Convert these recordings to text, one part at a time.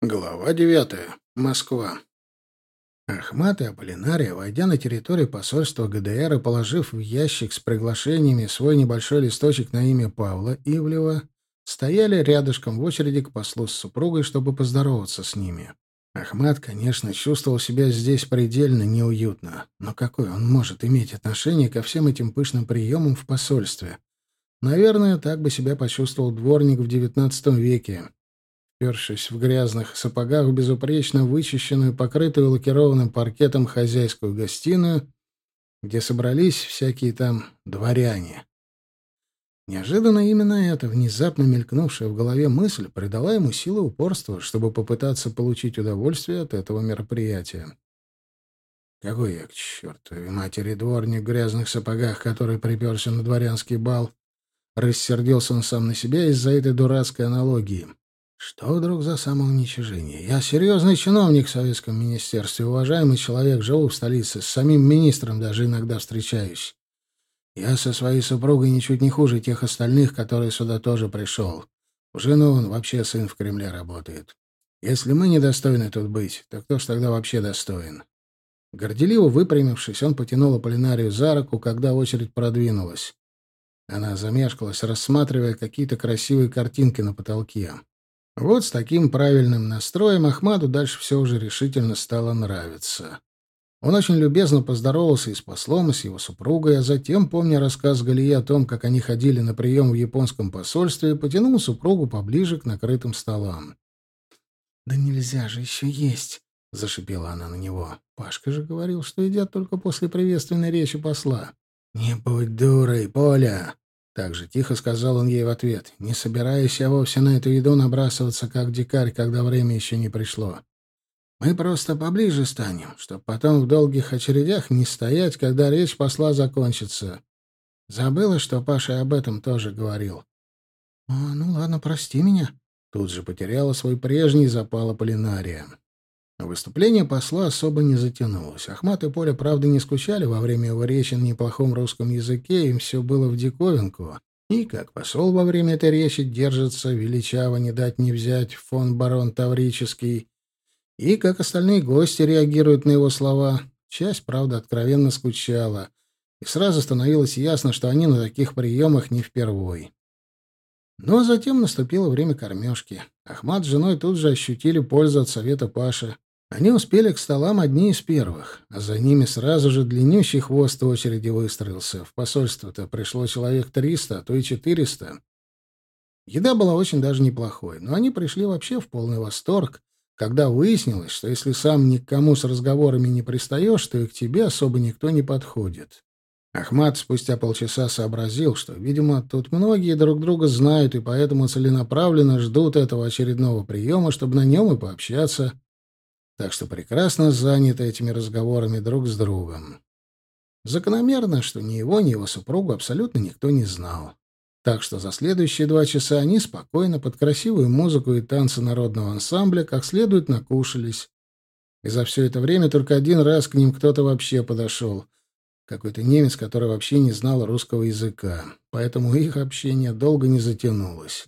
Глава девятая. Москва. Ахмат и Аполлинария, войдя на территорию посольства ГДР и положив в ящик с приглашениями свой небольшой листочек на имя Павла Ивлева, стояли рядышком в очереди к послу с супругой, чтобы поздороваться с ними. Ахмат, конечно, чувствовал себя здесь предельно неуютно, но какое он может иметь отношение ко всем этим пышным приемам в посольстве? Наверное, так бы себя почувствовал дворник в XIX веке, Першись в грязных сапогах безупречно вычищенную, покрытую лакированным паркетом хозяйскую гостиную, где собрались всякие там дворяне. Неожиданно именно эта внезапно мелькнувшая в голове мысль придала ему силы упорства, чтобы попытаться получить удовольствие от этого мероприятия. Какой я, к чертовой матери, дворник в грязных сапогах, который приперся на дворянский бал? Рассердился он сам на себя из-за этой дурацкой аналогии. Что вдруг за самоуничижение? Я серьезный чиновник в Советском Министерстве, уважаемый человек, живу в столице, с самим министром даже иногда встречаюсь. Я со своей супругой ничуть не хуже тех остальных, которые сюда тоже пришел. У жены он вообще сын в Кремле работает. Если мы недостойны тут быть, то кто ж тогда вообще достоин? Горделиво выпрямившись, он потянул Аполлинарию за руку, когда очередь продвинулась. Она замешкалась, рассматривая какие-то красивые картинки на потолке. Вот с таким правильным настроем Ахмаду дальше все уже решительно стало нравиться. Он очень любезно поздоровался и с послом, и с его супругой, а затем, помня рассказ Галии о том, как они ходили на прием в японском посольстве, потянул супругу поближе к накрытым столам. «Да нельзя же еще есть!» — зашипела она на него. Пашка же говорил, что едят только после приветственной речи посла. «Не будь дурой, Поля!» Так же тихо сказал он ей в ответ, не собираясь я вовсе на эту еду набрасываться, как дикарь, когда время еще не пришло. Мы просто поближе станем, чтобы потом в долгих очередях не стоять, когда речь посла закончится. Забыла, что Паша об этом тоже говорил. — А, ну ладно, прости меня. Тут же потеряла свой прежний запал Аполлинария. Выступление посла особо не затянулось. Ахмат и Поля, правда, не скучали во время его речи на неплохом русском языке, им все было в диковинку. И, как посол во время этой речи держится, величаво не дать не взять фон барон Таврический, и как остальные гости реагируют на его слова. Часть, правда, откровенно скучала, и сразу становилось ясно, что они на таких приемах не впервой. Но затем наступило время кормежки. Ахмат с женой тут же ощутили пользу от совета Паши. Они успели к столам одни из первых, а за ними сразу же длиннющий хвост очереди выстроился. В посольство-то пришло человек триста, а то и четыреста. Еда была очень даже неплохой, но они пришли вообще в полный восторг, когда выяснилось, что если сам ни к кому с разговорами не пристаешь, то и к тебе особо никто не подходит. Ахмат спустя полчаса сообразил, что, видимо, тут многие друг друга знают и поэтому целенаправленно ждут этого очередного приема, чтобы на нем и пообщаться так что прекрасно заняты этими разговорами друг с другом. Закономерно, что ни его, ни его супругу абсолютно никто не знал. Так что за следующие два часа они спокойно под красивую музыку и танцы народного ансамбля как следует накушались. И за все это время только один раз к ним кто-то вообще подошел. Какой-то немец, который вообще не знал русского языка. Поэтому их общение долго не затянулось.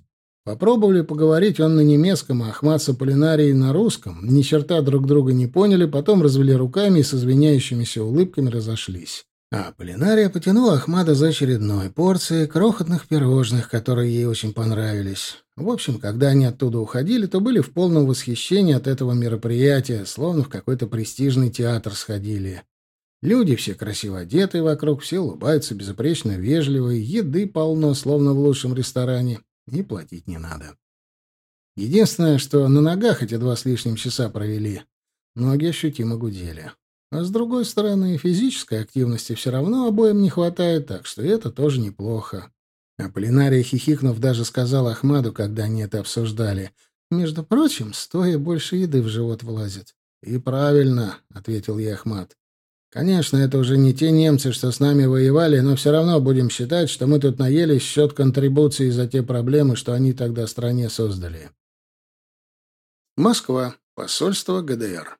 Попробовали поговорить он на немецком, а Ахмат с Аполлинарией на русском. Ни черта друг друга не поняли, потом развели руками и с извиняющимися улыбками разошлись. А Аполлинария потянула Ахмада за очередной порцией крохотных пирожных, которые ей очень понравились. В общем, когда они оттуда уходили, то были в полном восхищении от этого мероприятия, словно в какой-то престижный театр сходили. Люди все красиво одеты вокруг, все улыбаются безупречно вежливые, еды полно, словно в лучшем ресторане и платить не надо. Единственное, что на ногах эти два с лишним часа провели, ноги ощутимо гудели. А с другой стороны, физической активности все равно обоим не хватает, так что это тоже неплохо. А Полинария, хихикнув, даже сказала Ахмаду, когда они это обсуждали. «Между прочим, стоя больше еды в живот влазит». «И правильно», — ответил ей Ахмад. Конечно, это уже не те немцы, что с нами воевали, но все равно будем считать, что мы тут наелись счет контрибуции за те проблемы, что они тогда стране создали. Москва. Посольство ГДР.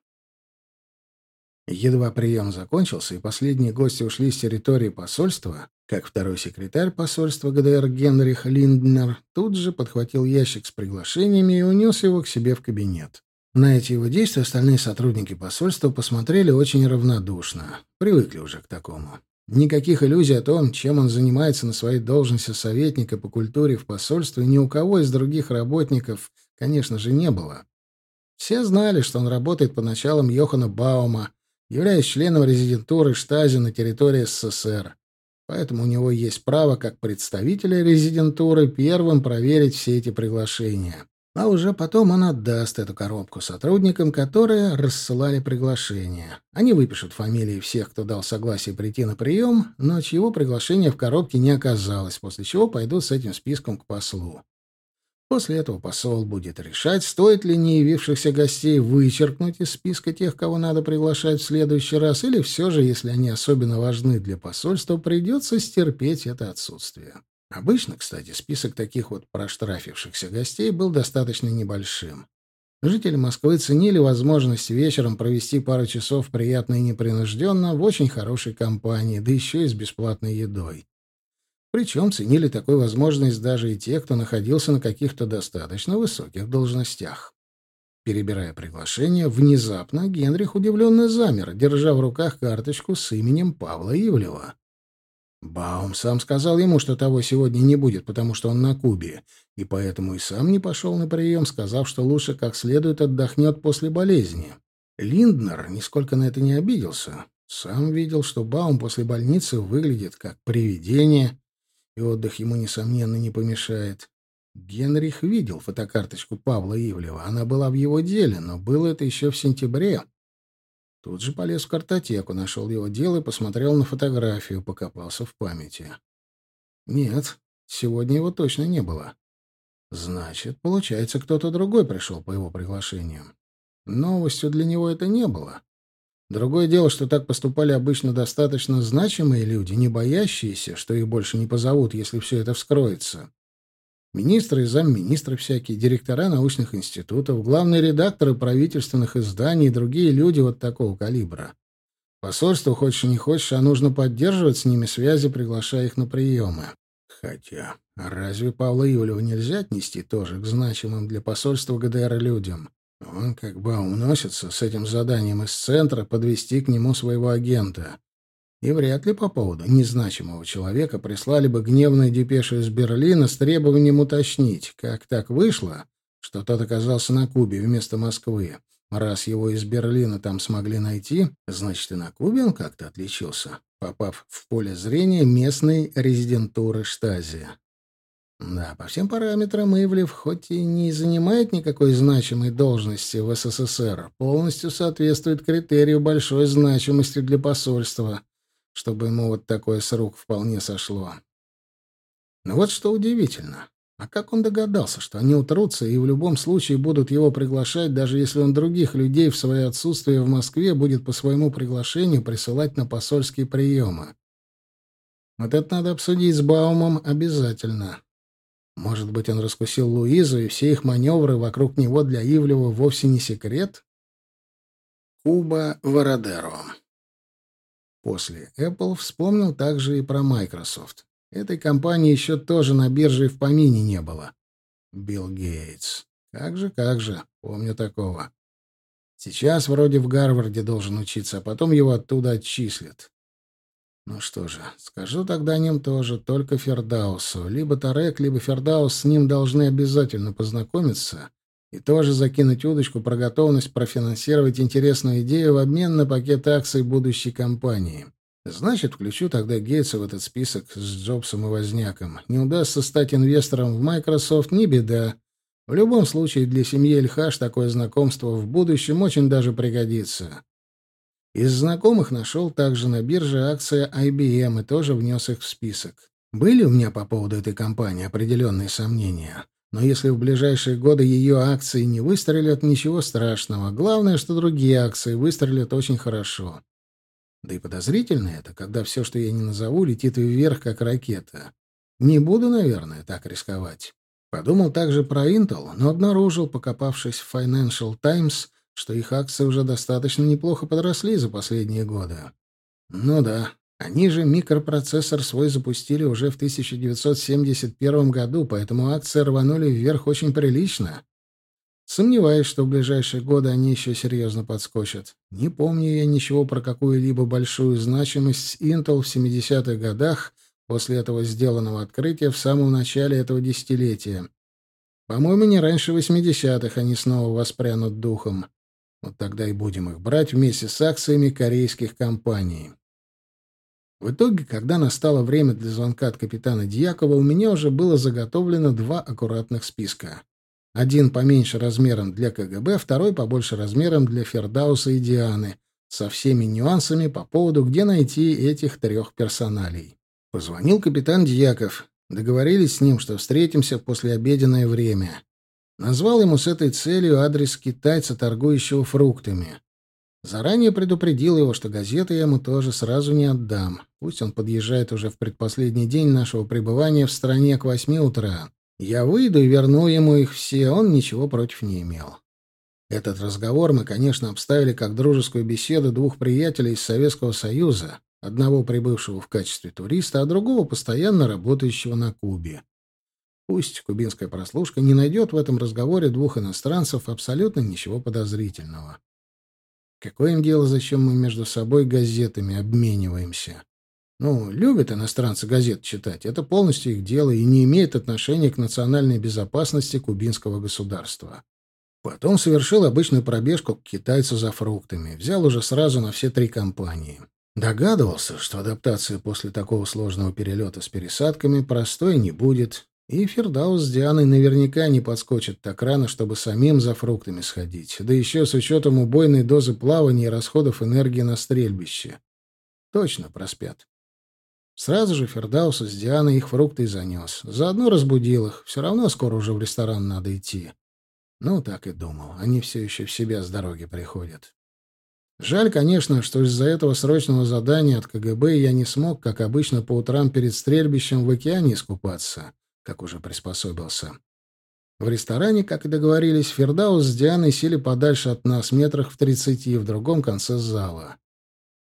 Едва прием закончился, и последние гости ушли с территории посольства, как второй секретарь посольства ГДР Генрих Линднер тут же подхватил ящик с приглашениями и унес его к себе в кабинет. На эти его действия остальные сотрудники посольства посмотрели очень равнодушно. Привыкли уже к такому. Никаких иллюзий о том, чем он занимается на своей должности советника по культуре в посольстве, ни у кого из других работников, конечно же, не было. Все знали, что он работает по началам Йохана Баума, являясь членом резидентуры Штази на территории СССР. Поэтому у него есть право, как представителя резидентуры, первым проверить все эти приглашения. А уже потом он отдаст эту коробку сотрудникам, которые рассылали приглашения. Они выпишут фамилии всех, кто дал согласие прийти на прием, но чьего приглашения в коробке не оказалось, после чего пойдут с этим списком к послу. После этого посол будет решать, стоит ли не явившихся гостей вычеркнуть из списка тех, кого надо приглашать в следующий раз, или все же, если они особенно важны для посольства, придется стерпеть это отсутствие. Обычно, кстати, список таких вот проштрафившихся гостей был достаточно небольшим. Жители Москвы ценили возможность вечером провести пару часов приятно и непринужденно в очень хорошей компании, да еще и с бесплатной едой. Причем ценили такую возможность даже и те, кто находился на каких-то достаточно высоких должностях. Перебирая приглашение, внезапно Генрих удивленно замер, держа в руках карточку с именем Павла Ивлева. Баум сам сказал ему, что того сегодня не будет, потому что он на Кубе, и поэтому и сам не пошел на прием, сказав, что лучше как следует отдохнет после болезни. Линднер нисколько на это не обиделся. Сам видел, что Баум после больницы выглядит как привидение, и отдых ему, несомненно, не помешает. Генрих видел фотокарточку Павла Ивлева. Она была в его деле, но было это еще в сентябре, Тут же полез в картотеку, нашел его дело и посмотрел на фотографию, покопался в памяти. Нет, сегодня его точно не было. Значит, получается, кто-то другой пришел по его приглашению. Новостью для него это не было. Другое дело, что так поступали обычно достаточно значимые люди, не боящиеся, что их больше не позовут, если все это вскроется. Министры и замминистры всякие, директора научных институтов, главные редакторы правительственных изданий и другие люди вот такого калибра. Посольство, хочешь не хочешь, а нужно поддерживать с ними связи, приглашая их на приемы. Хотя, а разве Павла Юлева нельзя отнести тоже к значимым для посольства ГДР людям? Он как бы уносится с этим заданием из центра подвести к нему своего агента. И вряд ли по поводу незначимого человека прислали бы гневную депешу из Берлина с требованием уточнить, как так вышло, что тот оказался на Кубе вместо Москвы. Раз его из Берлина там смогли найти, значит, и на Кубе он как-то отличился, попав в поле зрения местной резидентуры Штази. Да, по всем параметрам Ивлев, хоть и не занимает никакой значимой должности в СССР, полностью соответствует критерию большой значимости для посольства чтобы ему вот такое с рук вполне сошло. Но вот что удивительно. А как он догадался, что они утрутся и в любом случае будут его приглашать, даже если он других людей в свое отсутствие в Москве будет по своему приглашению присылать на посольские приемы? Вот это надо обсудить с Баумом обязательно. Может быть, он раскусил Луизу, и все их маневры вокруг него для Ивлева вовсе не секрет? Куба Вородеро После Apple вспомнил также и про Microsoft. Этой компании еще тоже на бирже и в помине не было. Билл Гейтс. Как же, как же, помню такого. Сейчас вроде в Гарварде должен учиться, а потом его оттуда отчислят. Ну что же, скажу тогда о нем тоже, только Фердаусу. Либо Тарек, либо Фердаус с ним должны обязательно познакомиться и тоже закинуть удочку про готовность профинансировать интересную идею в обмен на пакет акций будущей компании. Значит, включу тогда Гейтса в этот список с Джобсом и Возняком. Не удастся стать инвестором в Microsoft — не беда. В любом случае, для семьи Эльхаш такое знакомство в будущем очень даже пригодится. Из знакомых нашел также на бирже акции IBM и тоже внес их в список. Были у меня по поводу этой компании определенные сомнения. Но если в ближайшие годы ее акции не выстрелят, ничего страшного. Главное, что другие акции выстрелят очень хорошо. Да и подозрительно это, когда все, что я не назову, летит вверх, как ракета. Не буду, наверное, так рисковать. Подумал также про Intel, но обнаружил, покопавшись в Financial Times, что их акции уже достаточно неплохо подросли за последние годы. Ну да, они же микропроцессор свой запустили уже в 1971 году, поэтому акции рванули вверх очень прилично. Сомневаюсь, что в ближайшие годы они еще серьезно подскочат. Не помню я ничего про какую-либо большую значимость Intel в 70-х годах после этого сделанного открытия в самом начале этого десятилетия. По-моему, не раньше 80-х они снова воспрянут духом. Вот тогда и будем их брать вместе с акциями корейских компаний. В итоге, когда настало время для звонка от капитана Дьякова, у меня уже было заготовлено два аккуратных списка. Один поменьше размером для КГБ, второй побольше размером для Фердауса и Дианы, со всеми нюансами по поводу, где найти этих трех персоналей. Позвонил капитан Дьяков. Договорились с ним, что встретимся в послеобеденное время. Назвал ему с этой целью адрес китайца, торгующего фруктами. Заранее предупредил его, что газеты я ему тоже сразу не отдам. Пусть он подъезжает уже в предпоследний день нашего пребывания в стране к восьми утра. Я выйду и верну ему их все, он ничего против не имел. Этот разговор мы, конечно, обставили как дружескую беседу двух приятелей из Советского Союза, одного прибывшего в качестве туриста, а другого постоянно работающего на Кубе. Пусть кубинская прослушка не найдет в этом разговоре двух иностранцев абсолютно ничего подозрительного. Какое им дело, зачем мы между собой газетами обмениваемся? Ну, любят иностранцы газет читать. Это полностью их дело и не имеет отношения к национальной безопасности кубинского государства. Потом совершил обычную пробежку к китайцу за фруктами. Взял уже сразу на все три компании. Догадывался, что адаптация после такого сложного перелета с пересадками простой не будет, и Фердаус с Дианой наверняка не подскочат так рано, чтобы самим за фруктами сходить, да еще с учетом убойной дозы плавания и расходов энергии на стрельбище. Точно проспят. Сразу же Фердауса с Дианой их фрукты занес. Заодно разбудил их. Все равно скоро уже в ресторан надо идти. Ну, так и думал. Они все еще в себя с дороги приходят. Жаль, конечно, что из-за этого срочного задания от КГБ я не смог, как обычно, по утрам перед стрельбищем в океане искупаться, как уже приспособился. В ресторане, как и договорились, Фердаус с Дианой сели подальше от нас, метрах в тридцати, в другом конце зала.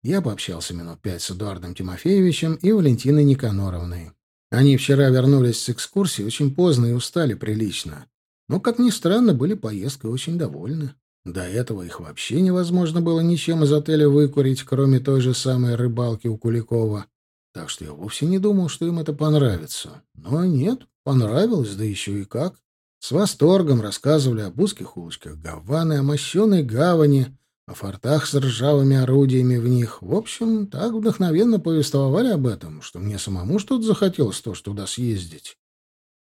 Я пообщался минут пять с Эдуардом Тимофеевичем и Валентиной Никаноровной. Они вчера вернулись с экскурсии очень поздно и устали прилично. Но, как ни странно, были поездкой очень довольны. До этого их вообще невозможно было ничем из отеля выкурить, кроме той же самой рыбалки у Куликова. Так что я вовсе не думал, что им это понравится. Но нет, понравилось, да еще и как. С восторгом рассказывали об узких улочках Гаваны, о мощенной гавани, о фортах с ржавыми орудиями в них. В общем, так вдохновенно повествовали об этом, что мне самому что-то захотелось тоже туда съездить.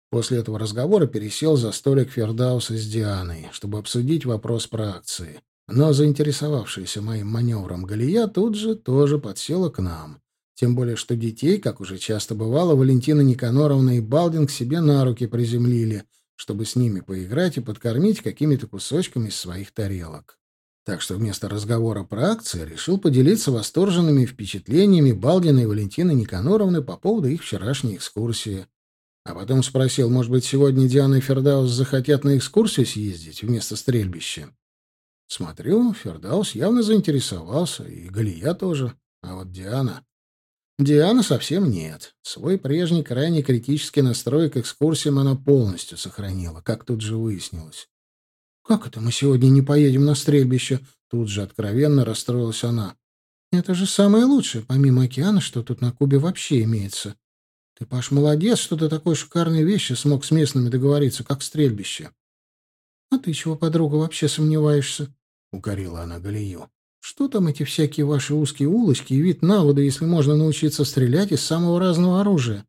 После этого разговора пересел за столик Фердауса с Дианой, чтобы обсудить вопрос про акции. Но заинтересовавшаяся моим маневром Галия тут же тоже подсела к нам. Тем более, что детей, как уже часто бывало, Валентина Никаноровна и Балдин к себе на руки приземлили, чтобы с ними поиграть и подкормить какими-то кусочками из своих тарелок. Так что вместо разговора про акции решил поделиться восторженными впечатлениями Балдина и Валентины Никаноровны по поводу их вчерашней экскурсии. А потом спросил, может быть, сегодня Диана и Фердаус захотят на экскурсию съездить вместо стрельбища. Смотрю, Фердаус явно заинтересовался, и Галия тоже. А вот Диана... Диана совсем нет. Свой прежний крайне критический настрой к экскурсиям она полностью сохранила, как тут же выяснилось. «Как это мы сегодня не поедем на стрельбище?» Тут же откровенно расстроилась она. «Это же самое лучшее, помимо океана, что тут на Кубе вообще имеется. Ты, Паш, молодец, что ты такой шикарной вещи смог с местными договориться, как стрельбище». «А ты чего, подруга, вообще сомневаешься?» — укорила она Галию. «Что там эти всякие ваши узкие улочки и вид на воду, если можно научиться стрелять из самого разного оружия?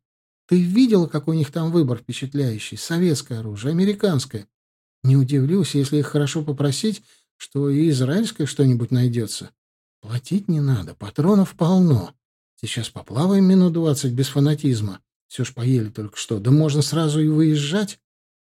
Ты видела, какой у них там выбор впечатляющий? Советское оружие, американское. Не удивлюсь, если их хорошо попросить, что и израильское что-нибудь найдется. Платить не надо, патронов полно. Сейчас поплаваем минут двадцать без фанатизма. Все ж поели только что, да можно сразу и выезжать.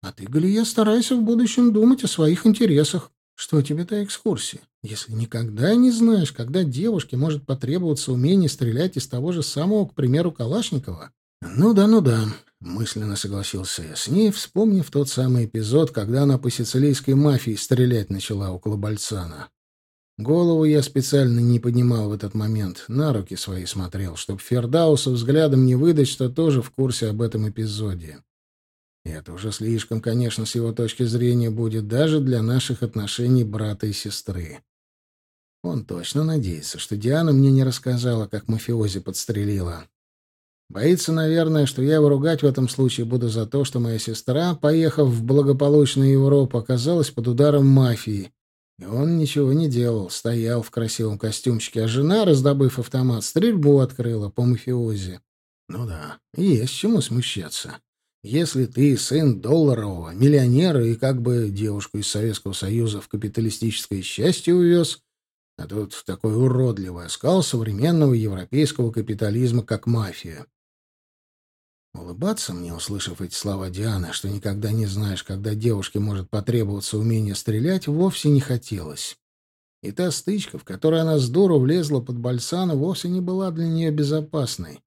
А ты, Галия, старайся в будущем думать о своих интересах. Что тебе та экскурсия? Если никогда не знаешь, когда девушке может потребоваться умение стрелять из того же самого, к примеру, Калашникова. Ну да, ну да. Мысленно согласился я с ней, вспомнив тот самый эпизод, когда она по сицилийской мафии стрелять начала около Бальцана. Голову я специально не поднимал в этот момент, на руки свои смотрел, чтобы Фердаусу взглядом не выдать, что тоже в курсе об этом эпизоде. Это уже слишком, конечно, с его точки зрения будет, даже для наших отношений брата и сестры. Он точно надеется, что Диана мне не рассказала, как мафиози подстрелила. Боится, наверное, что я его ругать в этом случае буду за то, что моя сестра, поехав в благополучную Европу, оказалась под ударом мафии. И он ничего не делал, стоял в красивом костюмчике, а жена, раздобыв автомат, стрельбу открыла по мафиози. Ну да, есть чему смущаться. Если ты сын долларового, миллионера и как бы девушку из Советского Союза в капиталистическое счастье увез, а тут такой уродливый оскал современного европейского капитализма, как мафия. Улыбаться мне, услышав эти слова Дианы, что никогда не знаешь, когда девушке может потребоваться умение стрелять, вовсе не хотелось. И та стычка, в которой она с дуру влезла под Бальсану, вовсе не была для нее безопасной.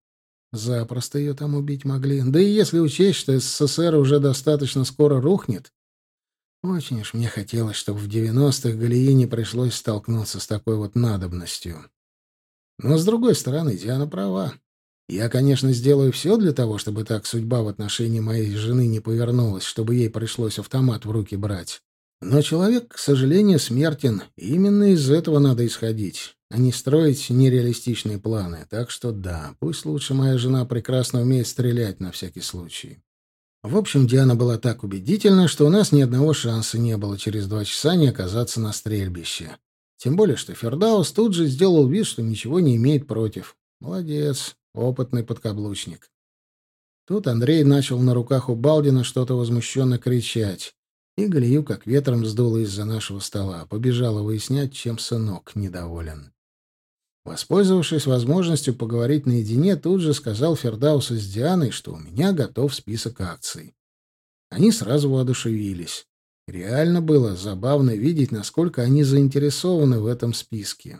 Запросто ее там убить могли. Да и если учесть, что СССР уже достаточно скоро рухнет, очень уж мне хотелось, чтобы в девяностых Галиине пришлось столкнуться с такой вот надобностью. Но, с другой стороны, Диана права. Я, конечно, сделаю все для того, чтобы так судьба в отношении моей жены не повернулась, чтобы ей пришлось автомат в руки брать. Но человек, к сожалению, смертен, именно из этого надо исходить, а не строить нереалистичные планы. Так что да, пусть лучше моя жена прекрасно умеет стрелять на всякий случай. В общем, Диана была так убедительна, что у нас ни одного шанса не было через два часа не оказаться на стрельбище. Тем более, что Фердаус тут же сделал вид, что ничего не имеет против. Молодец. Опытный подкаблучник. Тут Андрей начал на руках у Балдина что-то возмущенно кричать. И Галию как ветром сдуло из-за нашего стола. Побежала выяснять, чем сынок недоволен. Воспользовавшись возможностью поговорить наедине, тут же сказал Фердаусу с Дианой, что у меня готов список акций. Они сразу воодушевились. Реально было забавно видеть, насколько они заинтересованы в этом списке.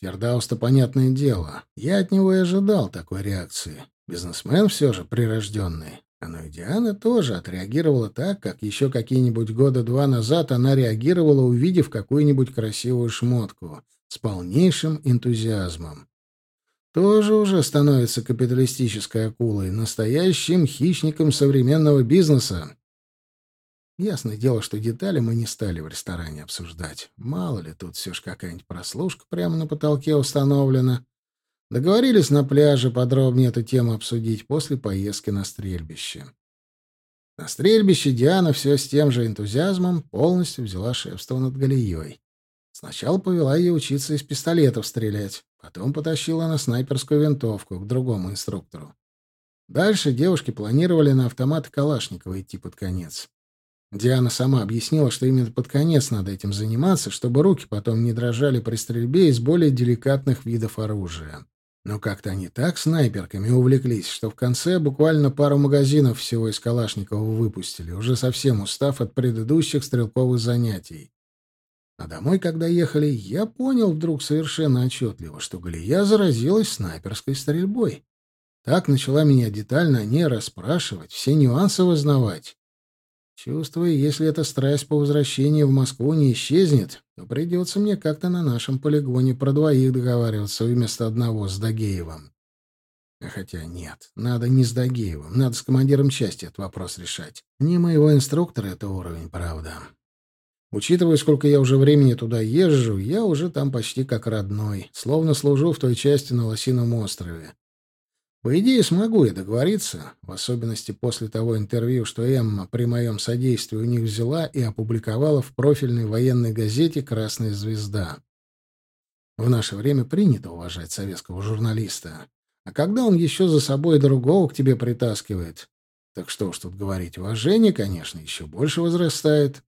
Фердаус-то понятное дело. Я от него и ожидал такой реакции. Бизнесмен все же прирожденный. А ну и Диана тоже отреагировала так, как еще какие-нибудь года два назад она реагировала, увидев какую-нибудь красивую шмотку, с полнейшим энтузиазмом. Тоже уже становится капиталистической акулой, настоящим хищником современного бизнеса. Ясное дело, что детали мы не стали в ресторане обсуждать. Мало ли, тут все ж какая-нибудь прослушка прямо на потолке установлена. Договорились на пляже подробнее эту тему обсудить после поездки на стрельбище. На стрельбище Диана все с тем же энтузиазмом полностью взяла шефство над Галией. Сначала повела ее учиться из пистолетов стрелять, потом потащила на снайперскую винтовку к другому инструктору. Дальше девушки планировали на автомат Калашникова идти под конец. Диана сама объяснила, что именно под конец надо этим заниматься, чтобы руки потом не дрожали при стрельбе из более деликатных видов оружия. Но как-то они так снайперками увлеклись, что в конце буквально пару магазинов всего из Калашникова выпустили, уже совсем устав от предыдущих стрелковых занятий. А домой, когда ехали, я понял вдруг совершенно отчетливо, что Галия заразилась снайперской стрельбой. Так начала меня детально о ней расспрашивать, все нюансы вызнавать. Чувствую, если эта страсть по возвращении в Москву не исчезнет, то придется мне как-то на нашем полигоне про двоих договариваться вместо одного с Дагеевым. А хотя нет, надо не с Дагеевым, надо с командиром части этот вопрос решать. Не моего инструктора это уровень, правда. Учитывая, сколько я уже времени туда езжу, я уже там почти как родной, словно служу в той части на Лосином острове. По идее, смогу я договориться, в особенности после того интервью, что Эмма при моем содействии у них взяла и опубликовала в профильной военной газете «Красная звезда». В наше время принято уважать советского журналиста. А когда он еще за собой другого к тебе притаскивает, так что уж тут говорить, уважение, конечно, еще больше возрастает.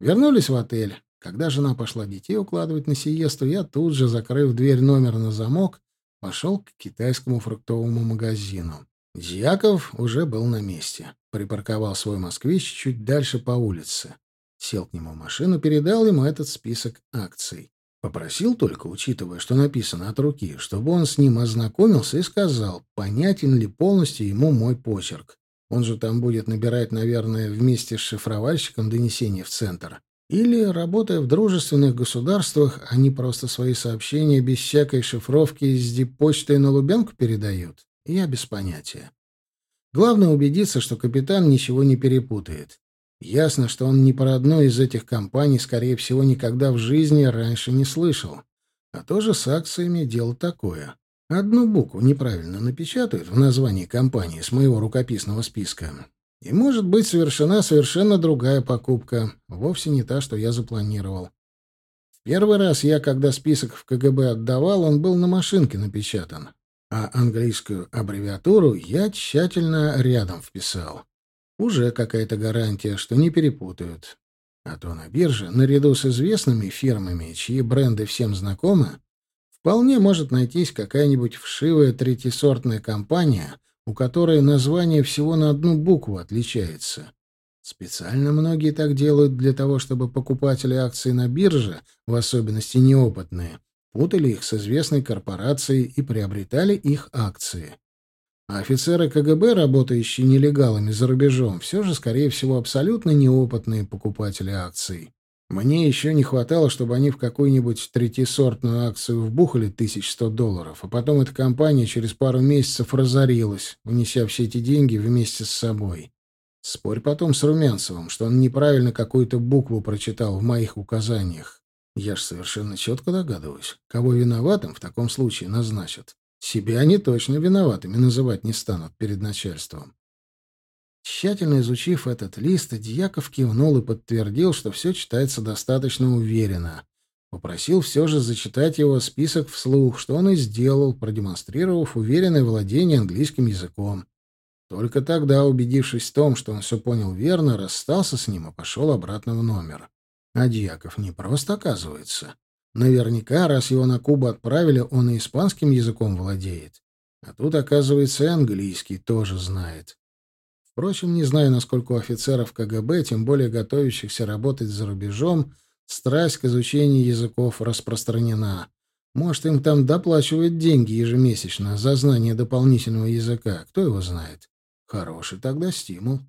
Вернулись в отель. Когда жена пошла детей укладывать на сиесту, я тут же, закрыв дверь номера на замок, пошел к китайскому фруктовому магазину. Дьяков уже был на месте. Припарковал свой «Москвич» чуть дальше по улице. Сел к нему в машину, передал ему этот список акций. Попросил только, учитывая, что написано от руки, чтобы он с ним ознакомился и сказал, понятен ли полностью ему мой почерк. Он же там будет набирать, наверное, вместе с шифровальщиком донесения в центр. Или, работая в дружественных государствах, они просто свои сообщения без всякой шифровки из диппочты на Лубянку передают? Я без понятия. Главное убедиться, что капитан ничего не перепутает. Ясно, что он ни про одной из этих компаний, скорее всего, никогда в жизни раньше не слышал. А тоже с акциями дело такое. Одну букву неправильно напечатают в названии компании с моего рукописного списка. И может быть совершена совершенно другая покупка, вовсе не та, что я запланировал. В первый раз я, когда список в КГБ отдавал, он был на машинке напечатан, а английскую аббревиатуру я тщательно рядом вписал. Уже какая-то гарантия, что не перепутают. А то на бирже, наряду с известными фирмами, чьи бренды всем знакомы, вполне может найтись какая-нибудь вшивая третьесортная компания, у которой название всего на одну букву отличается. Специально многие так делают для того, чтобы покупатели акций на бирже, в особенности неопытные, путали их с известной корпорацией и приобретали их акции. А офицеры КГБ, работающие нелегалами за рубежом, все же, скорее всего, абсолютно неопытные покупатели акций. Мне еще не хватало, чтобы они в какую-нибудь третьесортную акцию вбухали 1100 долларов, а потом эта компания через пару месяцев разорилась, унеся все эти деньги вместе с собой. Спорь потом с Румянцевым, что он неправильно какую-то букву прочитал в моих указаниях. Я ж совершенно четко догадываюсь, кого виноватым в таком случае назначат. Себя они точно виноватыми называть не станут перед начальством. Тщательно изучив этот лист, Дьяков кивнул и подтвердил, что все читается достаточно уверенно. Попросил все же зачитать его список вслух, что он и сделал, продемонстрировав уверенное владение английским языком. Только тогда, убедившись в том, что он все понял верно, расстался с ним и пошел обратно в номер. А Дьяков не просто оказывается. Наверняка, раз его на Кубу отправили, он и испанским языком владеет. А тут, оказывается, и английский тоже знает. Впрочем, не знаю, насколько у офицеров КГБ, тем более готовящихся работать за рубежом, страсть к изучению языков распространена. Может, им там доплачивают деньги ежемесячно за знание дополнительного языка, кто его знает. Хороший тогда стимул.